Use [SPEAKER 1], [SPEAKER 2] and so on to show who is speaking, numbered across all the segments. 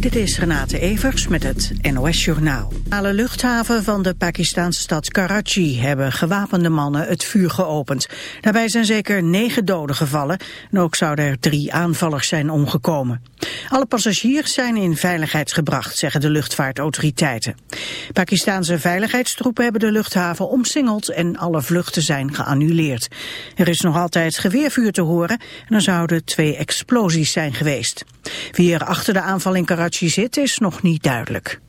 [SPEAKER 1] Dit is Renate Evers met het NOS Journaal. Alle luchthaven van de Pakistanse stad Karachi hebben gewapende mannen het vuur geopend. Daarbij zijn zeker negen doden gevallen en ook zouden er drie aanvallers zijn omgekomen. Alle passagiers zijn in veiligheid gebracht, zeggen de luchtvaartautoriteiten. Pakistanse veiligheidstroepen hebben de luchthaven omsingeld en alle vluchten zijn geannuleerd. Er is nog altijd geweervuur te horen en er zouden twee explosies zijn geweest. Wie er achter de aanval in Karachi zit is nog niet duidelijk.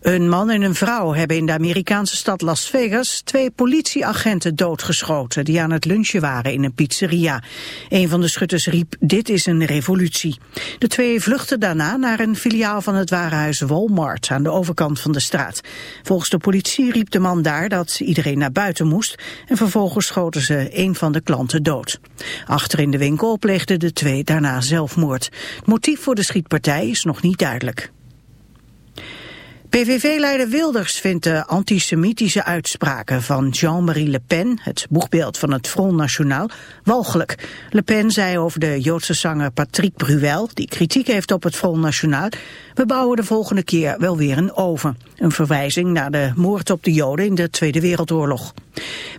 [SPEAKER 1] Een man en een vrouw hebben in de Amerikaanse stad Las Vegas twee politieagenten doodgeschoten die aan het lunchen waren in een pizzeria. Een van de schutters riep dit is een revolutie. De twee vluchtten daarna naar een filiaal van het warenhuis Walmart aan de overkant van de straat. Volgens de politie riep de man daar dat iedereen naar buiten moest en vervolgens schoten ze een van de klanten dood. Achter in de winkel pleegden de twee daarna zelfmoord. Het motief voor de schietpartij is nog niet duidelijk. PVV-leider Wilders vindt de antisemitische uitspraken van Jean-Marie Le Pen, het boegbeeld van het Front National, walgelijk. Le Pen zei over de Joodse zanger Patrick Bruel, die kritiek heeft op het Front National, we bouwen de volgende keer wel weer een oven. Een verwijzing naar de moord op de Joden in de Tweede Wereldoorlog.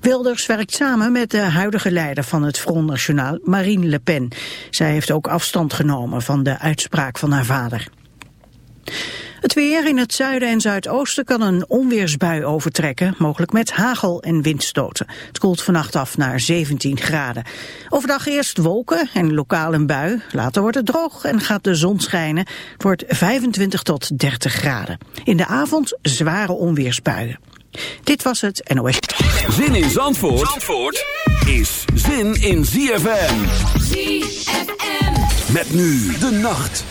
[SPEAKER 1] Wilders werkt samen met de huidige leider van het Front National, Marine Le Pen. Zij heeft ook afstand genomen van de uitspraak van haar vader. Het weer in het zuiden en zuidoosten kan een onweersbui overtrekken, mogelijk met hagel en windstoten. Het koelt vannacht af naar 17 graden. Overdag eerst wolken en lokaal een bui. Later wordt het droog en gaat de zon schijnen. Het wordt 25 tot 30 graden. In de avond zware onweersbuien. Dit was het NOS.
[SPEAKER 2] Zin in Zandvoort, Zandvoort is zin in ZFM. ZFM. Met nu de nacht.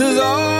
[SPEAKER 3] Cause all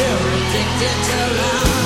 [SPEAKER 4] You're addicted to love.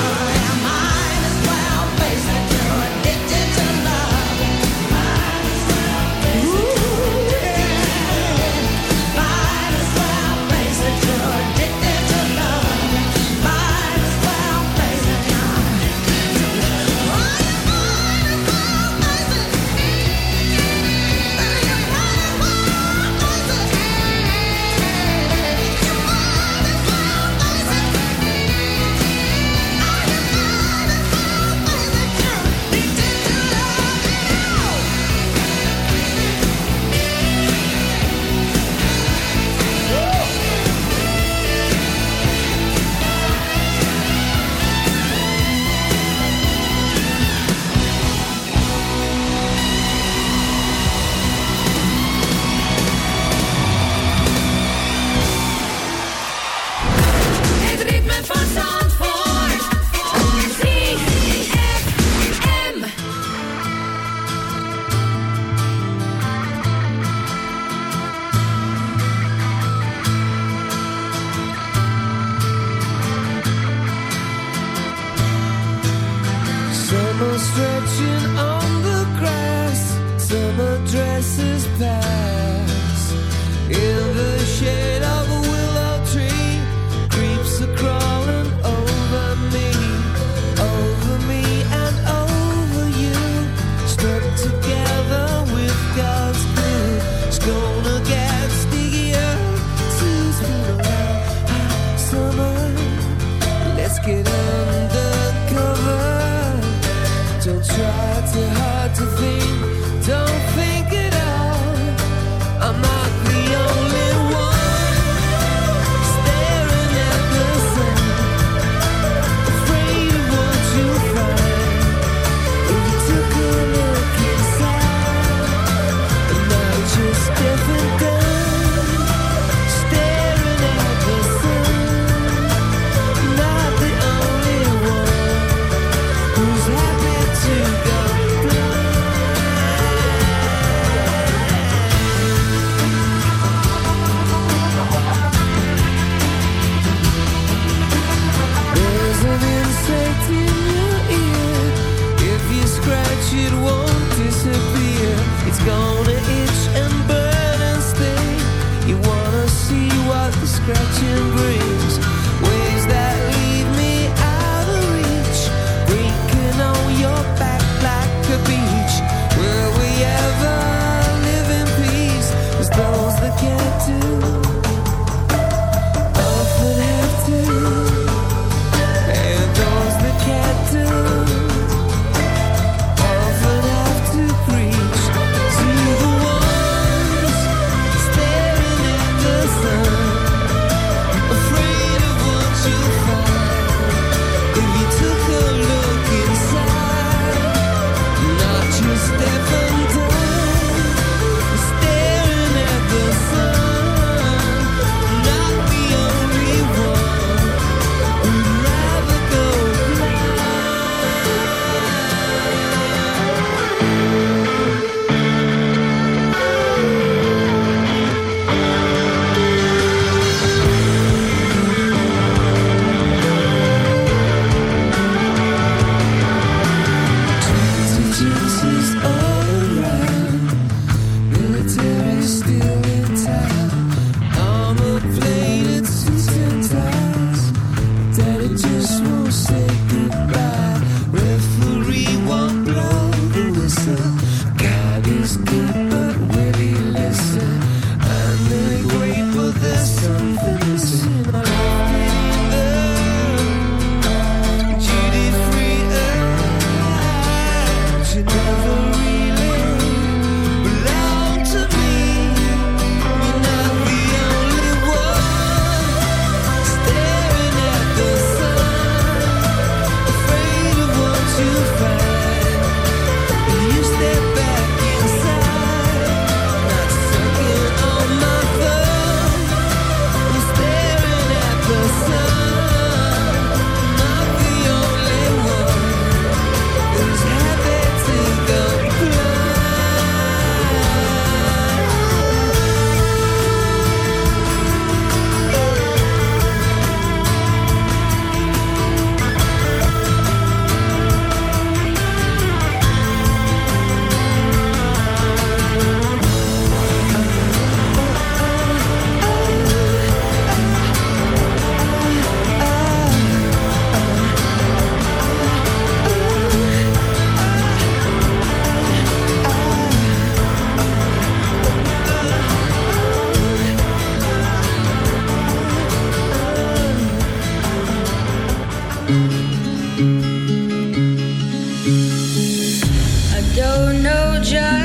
[SPEAKER 3] just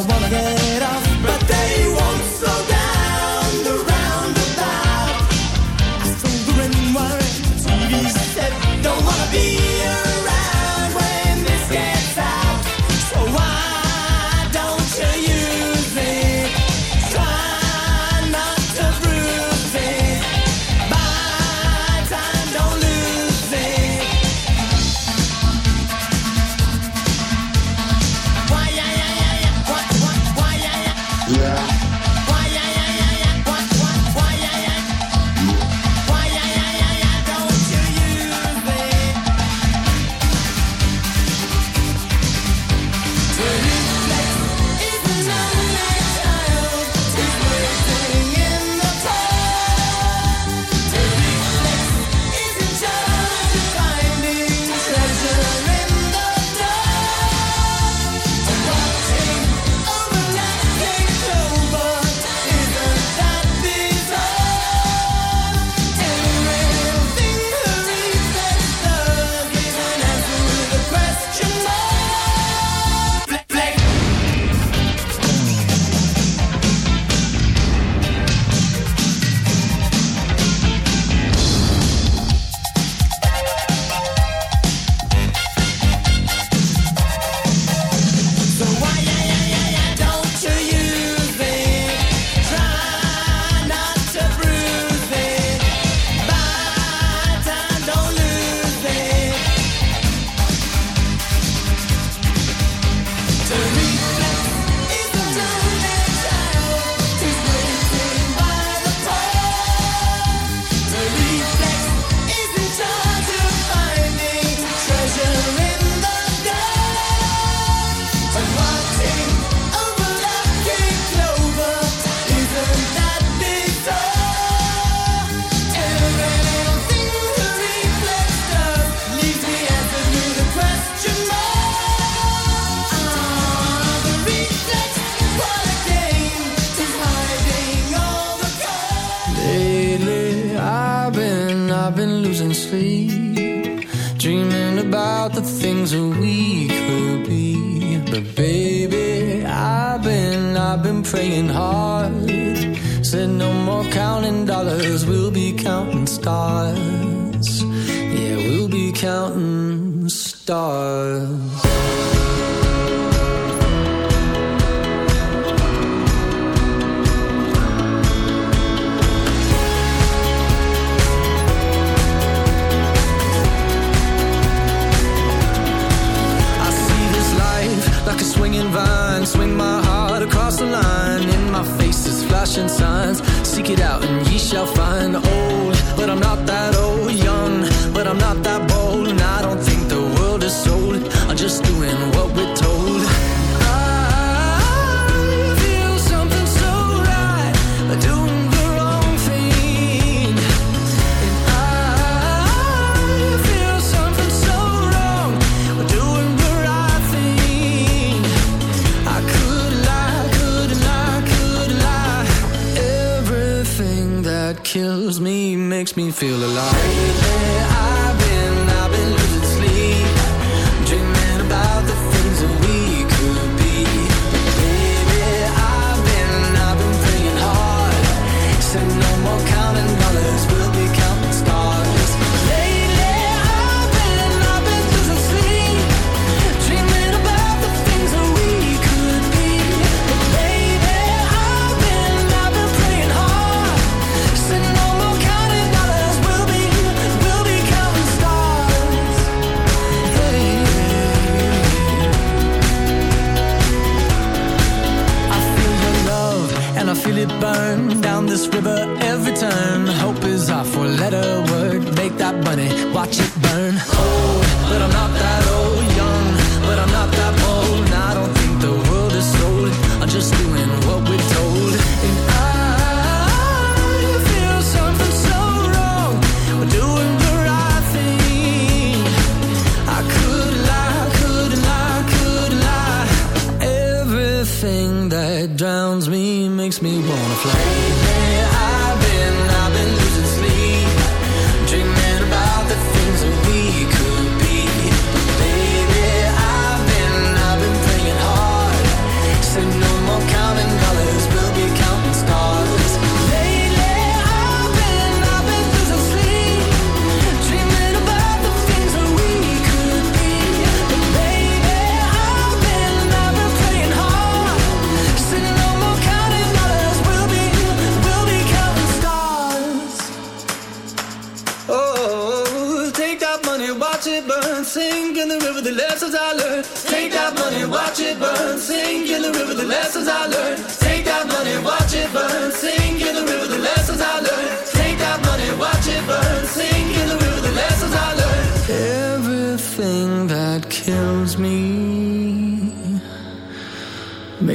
[SPEAKER 3] I
[SPEAKER 5] wanna
[SPEAKER 3] get.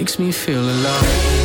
[SPEAKER 3] Makes me feel alive.